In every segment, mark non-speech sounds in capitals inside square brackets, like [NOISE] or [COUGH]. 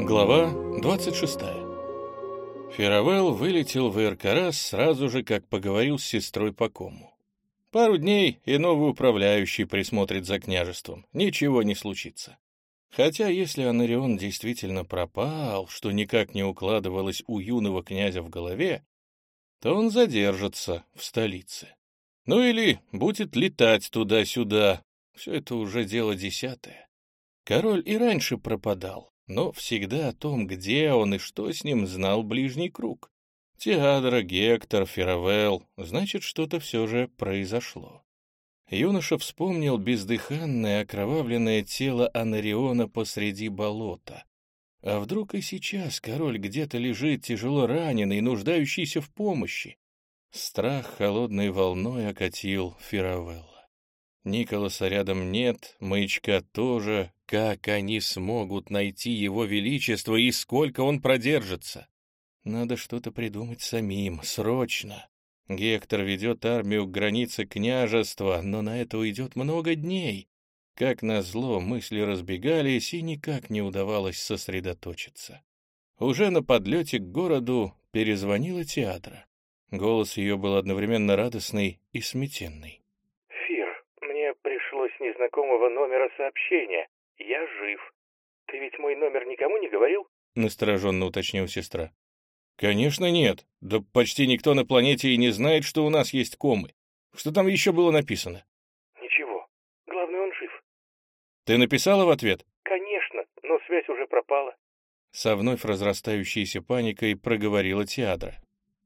Глава 26. Феравелл вылетел в Иркарас сразу же, как поговорил с сестрой по кому. Пару дней, и новый управляющий присмотрит за княжеством. Ничего не случится. Хотя, если Анарион действительно пропал, что никак не укладывалось у юного князя в голове, то он задержится в столице. Ну или будет летать туда-сюда. Все это уже дело десятое. Король и раньше пропадал, но всегда о том, где он и что с ним, знал ближний круг. Теадра, Гектор, Феравелл, значит, что-то все же произошло. Юноша вспомнил бездыханное окровавленное тело Анариона посреди болота. А вдруг и сейчас король где-то лежит тяжело раненый, нуждающийся в помощи? Страх холодной волной окатил Феравелла. Николаса рядом нет, маячка тоже. Как они смогут найти его величество и сколько он продержится? Надо что-то придумать самим, срочно. Гектор ведет армию к границе княжества, но на это уйдет много дней. Как назло, мысли разбегались, и никак не удавалось сосредоточиться. Уже на подлете к городу перезвонила театра. Голос ее был одновременно радостный и сметенный. «Фир, мне пришло с незнакомого номера сообщение. Я жив. Ты ведь мой номер никому не говорил?» — настороженно уточнила сестра. «Конечно нет. Да почти никто на планете и не знает, что у нас есть комы. Что там еще было написано?» «Ничего. Главное, он жив». «Ты написала в ответ?» «Конечно, но связь уже пропала». Со вновь разрастающейся паникой проговорила Теадра.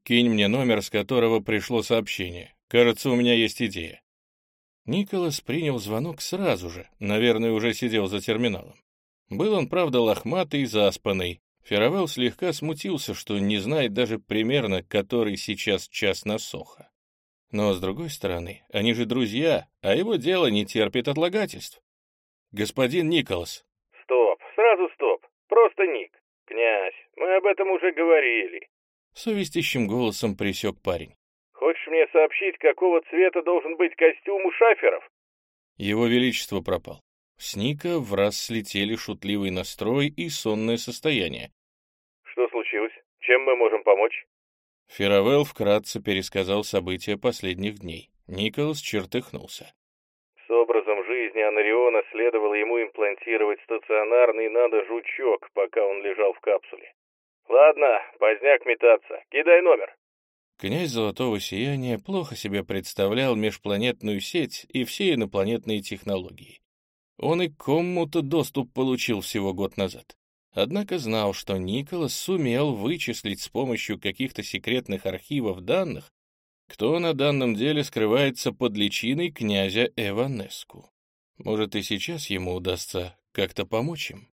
«Кинь мне номер, с которого пришло сообщение. Кажется, у меня есть идея». Николас принял звонок сразу же, наверное, уже сидел за терминалом. Был он, правда, лохматый и заспанный, Феравелл слегка смутился, что не знает даже примерно, который сейчас час на Сохо. Но, с другой стороны, они же друзья, а его дело не терпит отлагательств. «Господин Николас». «Стоп, сразу стоп. Просто Ник. Князь, мы об этом уже говорили». Совестящим голосом присек парень. «Хочешь мне сообщить, какого цвета должен быть костюм у шаферов?» Его Величество пропал. С Ника в раз слетели шутливый настрой и сонное состояние. «Что случилось? Чем мы можем помочь?» Феравелл вкратце пересказал события последних дней. Николас чертыхнулся. С образом жизни Анариона следовало ему имплантировать стационарный надо-жучок, пока он лежал в капсуле. «Ладно, поздняк метаться. Кидай номер». Князь Золотого Сияния плохо себе представлял межпланетную сеть и все инопланетные технологии. Он и к кому-то доступ получил всего год назад. Однако знал, что Николас сумел вычислить с помощью каких-то секретных архивов данных, кто на данном деле скрывается под личиной князя Эванеску. Может, и сейчас ему удастся как-то помочь им?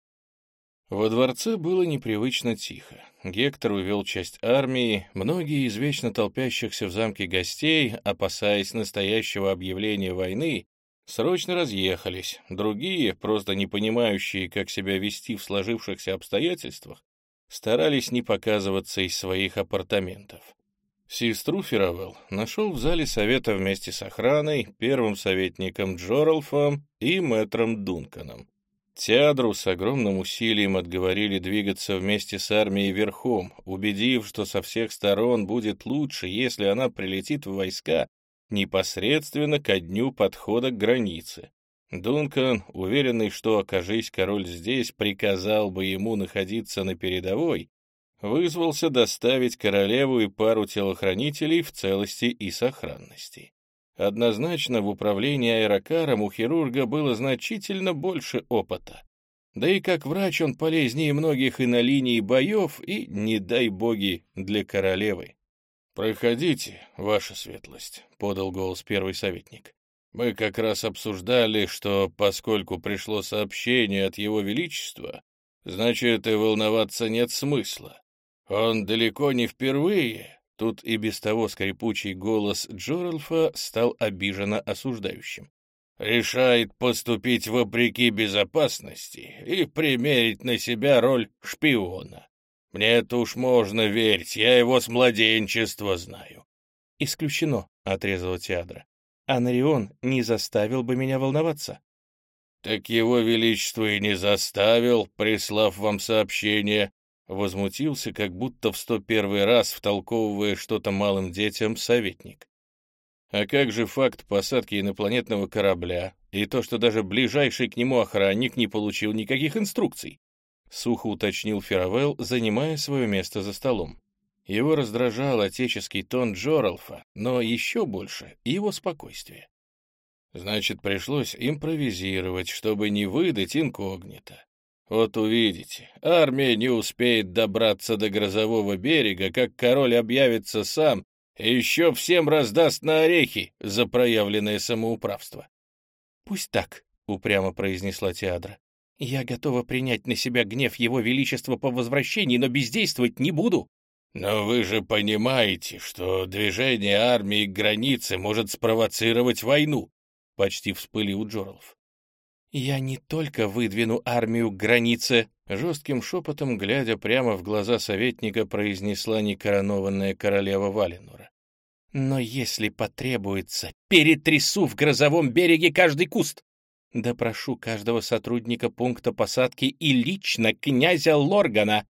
Во дворце было непривычно тихо. Гектор увел часть армии, многие из вечно толпящихся в замке гостей, опасаясь настоящего объявления войны, срочно разъехались, другие, просто не понимающие, как себя вести в сложившихся обстоятельствах, старались не показываться из своих апартаментов. Сестру Фировелл нашел в зале совета вместе с охраной, первым советником Джоралфом и мэтром Дунканом. Теадру с огромным усилием отговорили двигаться вместе с армией верхом, убедив, что со всех сторон будет лучше, если она прилетит в войска непосредственно ко дню подхода к границе. Дункан, уверенный, что, окажись король здесь, приказал бы ему находиться на передовой, вызвался доставить королеву и пару телохранителей в целости и сохранности. Однозначно в управлении аэрокаром у хирурга было значительно больше опыта. Да и как врач он полезнее многих и на линии боев, и, не дай боги, для королевы. «Проходите, ваша светлость», — подал голос первый советник. «Мы как раз обсуждали, что, поскольку пришло сообщение от его величества, значит, и волноваться нет смысла. Он далеко не впервые». Тут и без того скрипучий голос Джоралфа стал обиженно осуждающим. «Решает поступить вопреки безопасности и примерить на себя роль шпиона. Мне это уж можно верить, я его с младенчества знаю. «Исключено», — отрезала Теадра. «Анарион не заставил бы меня волноваться». так его величество и не заставил, прислав вам сообщение. Возмутился, как будто в сто первый раз втолковывая что-то малым детям советник. А как же факт посадки инопланетного корабля и то, что даже ближайший к нему охранник не получил никаких инструкций? Сухо уточнил Феравелл, занимая свое место за столом. Его раздражал отеческий тон Джоралфа, но еще больше его спокойствие. Значит, пришлось импровизировать, чтобы не выдать инкогнито. Вот увидите, армия не успеет добраться до грозового берега, как король объявится сам и еще всем раздаст на орехи за проявленное самоуправство. — Пусть так, — упрямо произнесла Теадра. — Я готова принять на себя гнев его величества по возвращении, но бездействовать не буду. «Но вы же понимаете, что движение армии к границе может спровоцировать войну», — почти вспылил Джорлов. «Я не только выдвину армию к границе», — жестким шепотом, глядя прямо в глаза советника, произнесла некоронованная королева Валенура. «Но если потребуется, перетрясу в грозовом береге каждый куст. Допрошу каждого сотрудника пункта посадки и лично князя Лоргана,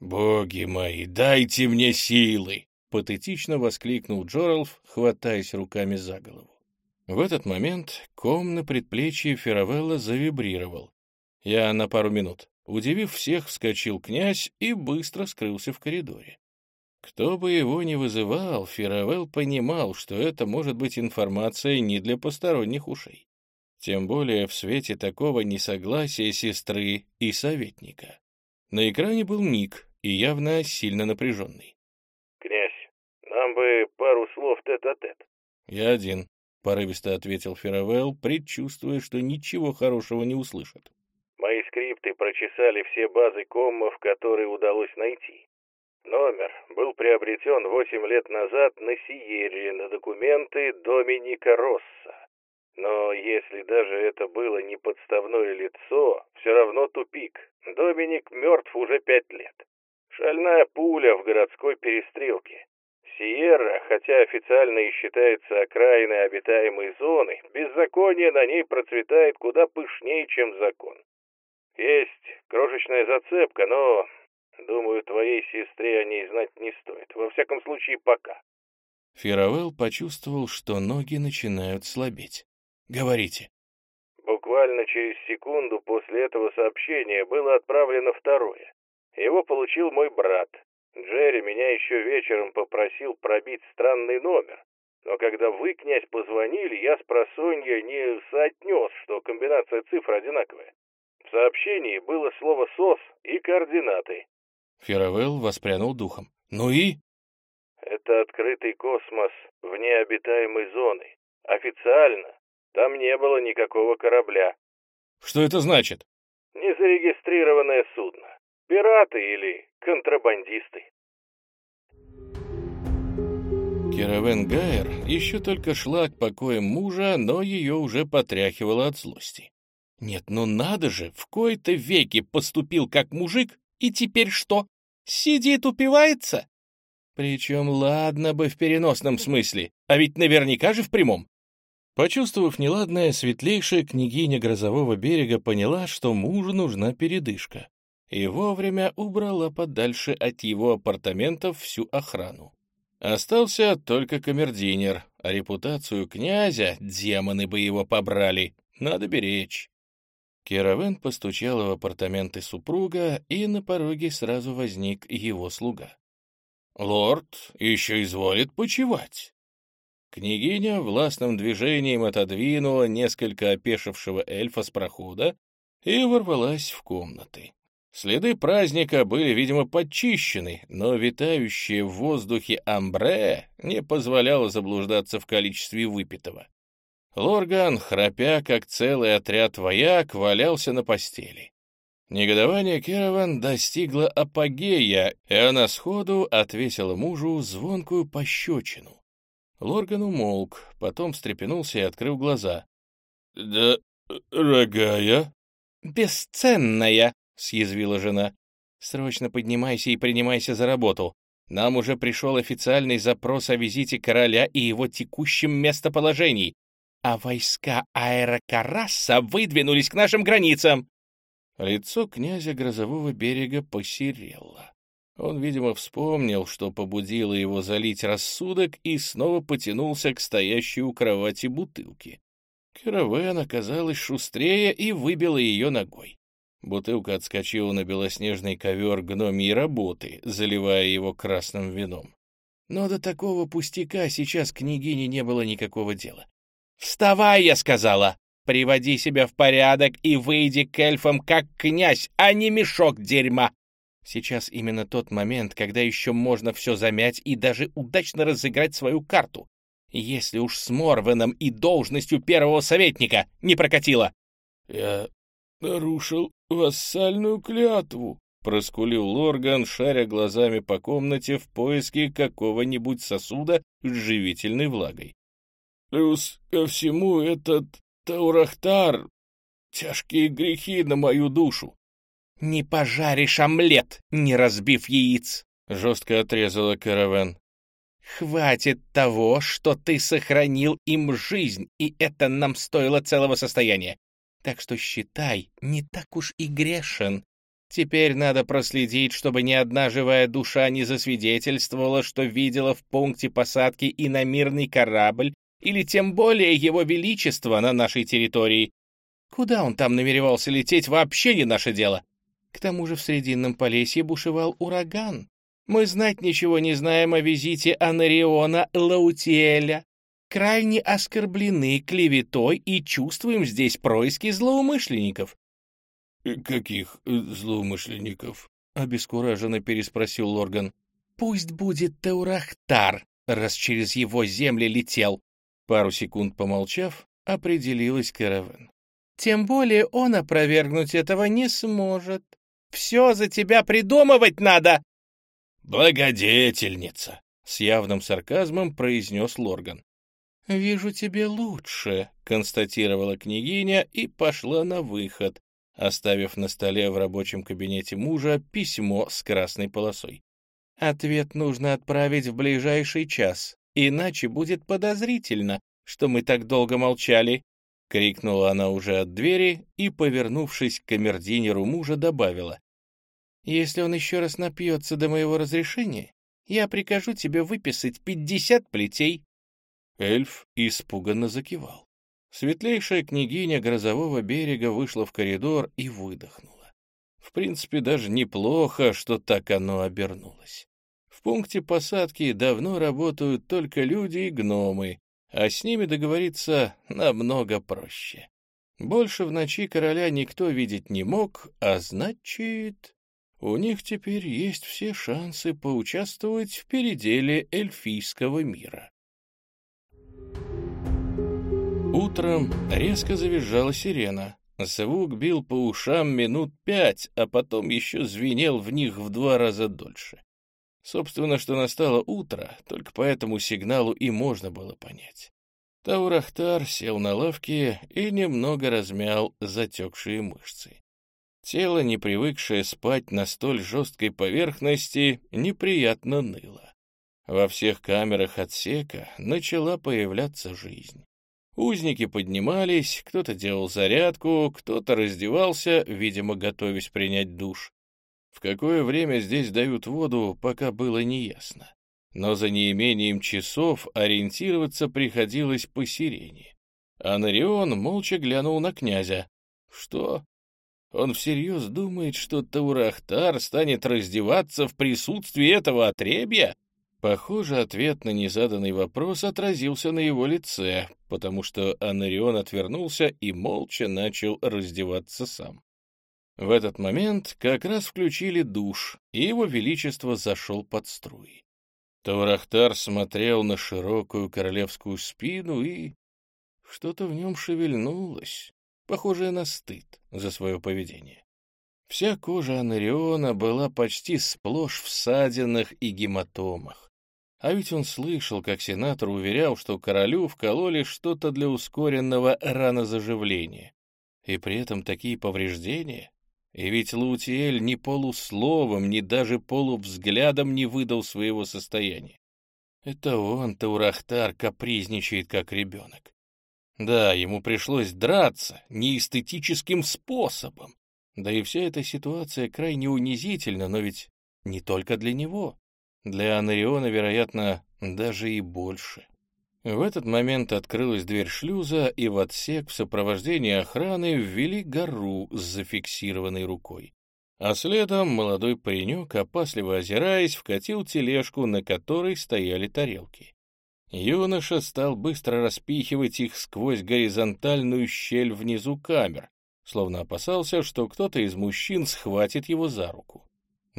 «Боги мои, дайте мне силы!» — патетично воскликнул Джоралф, хватаясь руками за голову. В этот момент ком на предплечье Феравелла завибрировал. Я на пару минут. Удивив всех, вскочил князь и быстро скрылся в коридоре. Кто бы его ни вызывал, Феравелл понимал, что это может быть информация не для посторонних ушей. Тем более в свете такого несогласия сестры и советника. На экране был ник, и явно сильно напряженный. «Князь, нам бы пару слов тет-а-тет». -тет. «Я один», — порывисто ответил Феравелл, предчувствуя, что ничего хорошего не услышит. «Мои скрипты прочесали все базы коммов, которые удалось найти. Номер был приобретен восемь лет назад на Сиере на документы Доминика Росса. Но если даже это было не подставное лицо, все равно тупик. Доминик мертв уже пять лет. Шальная пуля в городской перестрелке. Сиерра, хотя официально и считается окраиной обитаемой зоны, беззаконие на ней процветает куда пышнее, чем закон. Есть крошечная зацепка, но, думаю, твоей сестре о ней знать не стоит. Во всяком случае, пока. Феравелл почувствовал, что ноги начинают слабеть. «Говорите». Буквально через секунду после этого сообщения было отправлено второе. Его получил мой брат. Джерри меня еще вечером попросил пробить странный номер. Но когда вы, князь, позвонили, я с просонья не соотнес, что комбинация цифр одинаковая. В сообщении было слово «СОС» и координаты. Феравелл воспрянул духом. «Ну и?» «Это открытый космос вне обитаемой зоны. Официально там не было никакого корабля». «Что это значит?» «Незарегистрированное судно. Пираты или контрабандисты. Керовен Гайер еще только шла к покоям мужа, но ее уже потряхивало от злости. Нет, ну надо же, в кои-то веки поступил как мужик, и теперь что? Сидит, упивается? Причем ладно бы в переносном смысле, а ведь наверняка же в прямом. Почувствовав неладное, светлейшая княгиня Грозового берега поняла, что мужу нужна передышка и вовремя убрала подальше от его апартаментов всю охрану. Остался только камердинер, а репутацию князя демоны бы его побрали, надо беречь. Керовен постучала в апартаменты супруга, и на пороге сразу возник его слуга. «Лорд еще изволит почевать». Княгиня властным движением отодвинула несколько опешившего эльфа с прохода и ворвалась в комнаты. Следы праздника были, видимо, подчищены, но витающее в воздухе амбре не позволяло заблуждаться в количестве выпитого. Лорган, храпя, как целый отряд вояк, валялся на постели. Негодование Керован достигло апогея, и она сходу отвесила мужу звонкую пощечину. Лорган умолк, потом встрепенулся и открыл глаза. «Да, дорогая?» «Бесценная!» — съязвила жена. «Срочно поднимайся и принимайся за работу. Нам уже пришел официальный запрос о визите короля и его текущем местоположении. а войска Аэрокараса выдвинулись к нашим границам!» Лицо князя Грозового берега посерело. Он, видимо, вспомнил, что побудило его залить рассудок, и снова потянулся к стоящей у кровати бутылке. Каравен оказалась шустрее и выбила ее ногой. Бутылка отскочила на белоснежный ковер гномьей работы, заливая его красным вином. Но до такого пустяка сейчас княгине не было никакого дела. «Вставай!» — я сказала. «Приводи себя в порядок и выйди к эльфам как князь, а не мешок дерьма!» Сейчас именно тот момент, когда еще можно все замять и даже удачно разыграть свою карту. Если уж с Морвеном и должностью первого советника не прокатило. «Я нарушил вассальную клятву», — проскулил Лорган, шаря глазами по комнате в поиске какого-нибудь сосуда с живительной влагой. «Плюс ко всему этот Таурахтар — тяжкие грехи на мою душу». «Не пожаришь омлет, не разбив яиц», — жестко отрезала Каравен. «Хватит того, что ты сохранил им жизнь, и это нам стоило целого состояния. Так что считай, не так уж и грешен. Теперь надо проследить, чтобы ни одна живая душа не засвидетельствовала, что видела в пункте посадки иномирный корабль или тем более его величество на нашей территории. Куда он там намеревался лететь, вообще не наше дело. К тому же в Срединном Полесье бушевал ураган. Мы знать ничего не знаем о визите Анариона Лаутиэля крайне оскорблены клеветой и чувствуем здесь происки злоумышленников». «Э, «Каких э, злоумышленников?» — обескураженно переспросил Лорган. «Пусть будет Теурахтар, раз через его земли летел». Пару секунд помолчав, определилась Каравен. «Тем более он опровергнуть этого не сможет. Все за тебя придумывать надо!» «Благодетельница!» — с явным сарказмом произнес Лорган. «Вижу тебе лучше», — констатировала княгиня и пошла на выход, оставив на столе в рабочем кабинете мужа письмо с красной полосой. «Ответ нужно отправить в ближайший час, иначе будет подозрительно, что мы так долго молчали», — крикнула она уже от двери и, повернувшись к камердинеру мужа, добавила. «Если он еще раз напьется до моего разрешения, я прикажу тебе выписать пятьдесят плетей». Эльф испуганно закивал. Светлейшая княгиня грозового берега вышла в коридор и выдохнула. В принципе, даже неплохо, что так оно обернулось. В пункте посадки давно работают только люди и гномы, а с ними договориться намного проще. Больше в ночи короля никто видеть не мог, а значит, у них теперь есть все шансы поучаствовать в переделе эльфийского мира. Утром резко завизжала сирена. Звук бил по ушам минут пять, а потом еще звенел в них в два раза дольше. Собственно, что настало утро, только по этому сигналу и можно было понять. Таурахтар сел на лавке и немного размял затекшие мышцы. Тело, не привыкшее спать на столь жесткой поверхности, неприятно ныло. Во всех камерах отсека начала появляться жизнь. Узники поднимались, кто-то делал зарядку, кто-то раздевался, видимо, готовясь принять душ. В какое время здесь дают воду, пока было неясно. Но за неимением часов ориентироваться приходилось по сирене. Анарион молча глянул на князя. Что? Он всерьез думает, что Таурахтар станет раздеваться в присутствии этого отребья? Похоже, ответ на незаданный вопрос отразился на его лице, потому что Анарион отвернулся и молча начал раздеваться сам. В этот момент как раз включили душ, и его величество зашел под струи. Таурахтар смотрел на широкую королевскую спину, и что-то в нем шевельнулось, похожее на стыд за свое поведение. Вся кожа Анариона была почти сплошь в ссадинах и гематомах. А ведь он слышал, как сенатор уверял, что королю вкололи что-то для ускоренного ранозаживления. И при этом такие повреждения. И ведь Лаутиэль ни полусловом, ни даже полувзглядом не выдал своего состояния. Это он, Таурахтар, капризничает, как ребенок. Да, ему пришлось драться неэстетическим способом. Да и вся эта ситуация крайне унизительна, но ведь не только для него. Для Анариона, вероятно, даже и больше. В этот момент открылась дверь шлюза, и в отсек в сопровождении охраны ввели гору с зафиксированной рукой. А следом молодой паренек, опасливо озираясь, вкатил тележку, на которой стояли тарелки. Юноша стал быстро распихивать их сквозь горизонтальную щель внизу камер, словно опасался, что кто-то из мужчин схватит его за руку.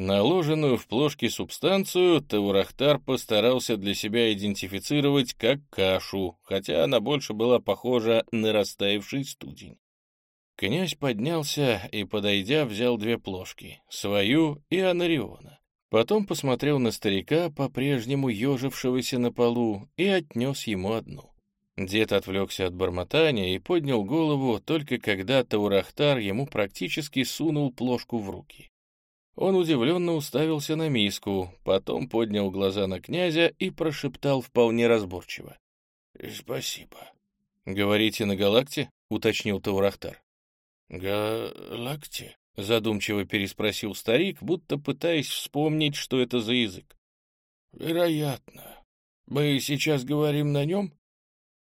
Наложенную в плошки субстанцию Таурахтар постарался для себя идентифицировать как кашу, хотя она больше была похожа на растаявший студень. Князь поднялся и, подойдя, взял две плошки, свою и Анариона. Потом посмотрел на старика, по-прежнему ежившегося на полу, и отнес ему одну. Дед отвлекся от бормотания и поднял голову только когда Таурахтар ему практически сунул плошку в руки. Он удивленно уставился на миску, потом поднял глаза на князя и прошептал вполне разборчиво. «Спасибо». «Говорите на галакте?» — уточнил Таурахтар. «Галакте?» — задумчиво переспросил старик, будто пытаясь вспомнить, что это за язык. «Вероятно. Мы сейчас говорим на нем?»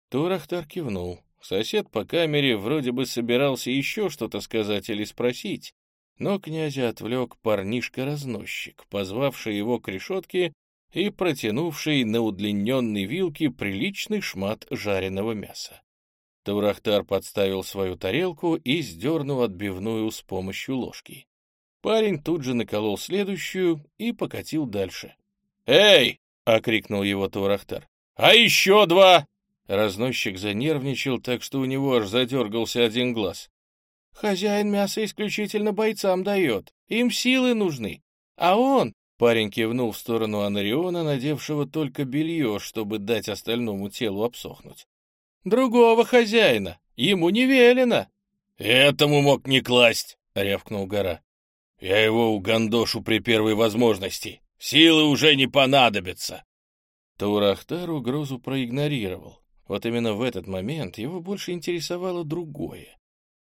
Турахтар кивнул. Сосед по камере вроде бы собирался еще что-то сказать или спросить, но князя отвлек парнишка-разносчик, позвавший его к решетке и протянувший на удлиненной вилке приличный шмат жареного мяса. Таурахтар подставил свою тарелку и сдернул отбивную с помощью ложки. Парень тут же наколол следующую и покатил дальше. «Эй!» — окрикнул его Таурахтар. «А еще два!» Разносчик занервничал, так что у него аж задергался один глаз. «Хозяин мясо исключительно бойцам дает. Им силы нужны. А он...» — парень кивнул в сторону Анариона, надевшего только белье, чтобы дать остальному телу обсохнуть. Другого хозяина. Ему не велено. Этому мог не класть, рявкнул гора. Я его угандошу при первой возможности. Силы уже не понадобятся. Таурахтар угрозу проигнорировал. Вот именно в этот момент его больше интересовало другое.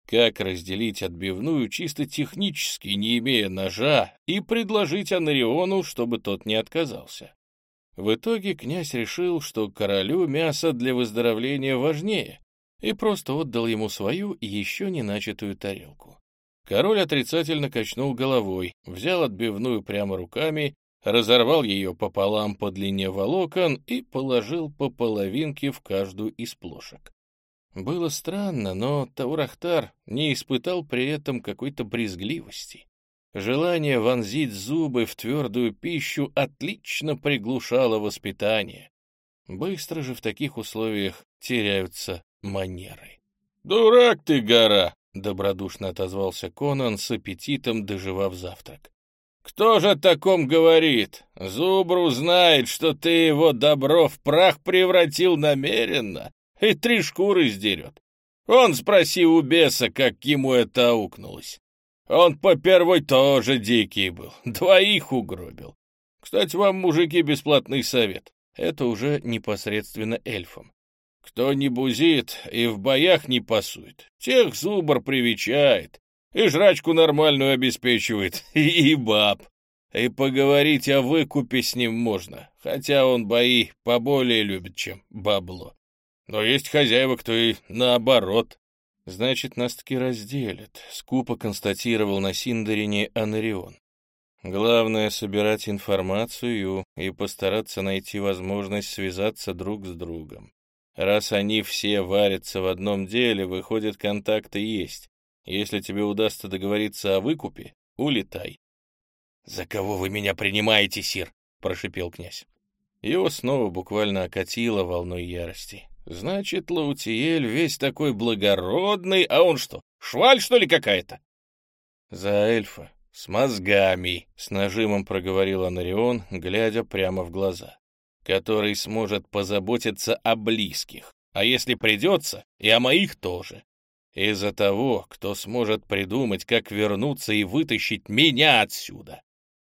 Как разделить отбивную чисто технически, не имея ножа, и предложить Анариону, чтобы тот не отказался? В итоге князь решил, что королю мясо для выздоровления важнее, и просто отдал ему свою еще не начатую тарелку. Король отрицательно качнул головой, взял отбивную прямо руками, разорвал ее пополам по длине волокон и положил по половинке в каждую из плошек. Было странно, но Таурахтар не испытал при этом какой-то брезгливости. Желание вонзить зубы в твердую пищу отлично приглушало воспитание. Быстро же в таких условиях теряются манеры. «Дурак ты, гора!» — добродушно отозвался Конан с аппетитом, доживав завтрак. «Кто же о таком говорит? Зубру знает, что ты его добро в прах превратил намеренно и три шкуры сдерет. Он спроси у беса, как ему это аукнулось. Он по первой тоже дикий был, двоих угробил. Кстати, вам, мужики, бесплатный совет. Это уже непосредственно эльфам. Кто не бузит и в боях не пасует, тех зубр привечает, и жрачку нормальную обеспечивает, [LAUGHS] и баб. И поговорить о выкупе с ним можно, хотя он бои поболее любит, чем бабло. Но есть хозяева, кто и наоборот. Значит, нас таки разделят, скупо констатировал на Синдарине Анарион. Главное — собирать информацию и постараться найти возможность связаться друг с другом. Раз они все варятся в одном деле, выходит, контакты есть. Если тебе удастся договориться о выкупе, улетай. — За кого вы меня принимаете, сир? — прошипел князь. Его снова буквально окатило волной ярости. Значит, Лаутиель весь такой благородный, а он что, шваль, что ли, какая-то? За эльфа, с мозгами, с нажимом проговорил Анарион, глядя прямо в глаза, который сможет позаботиться о близких, а если придется, и о моих тоже. Из-за того, кто сможет придумать, как вернуться и вытащить меня отсюда.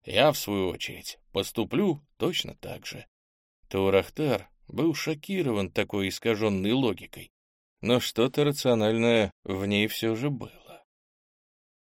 Я, в свою очередь, поступлю точно так же. Таурахтар был шокирован такой искаженной логикой. но что-то рациональное в ней все же было.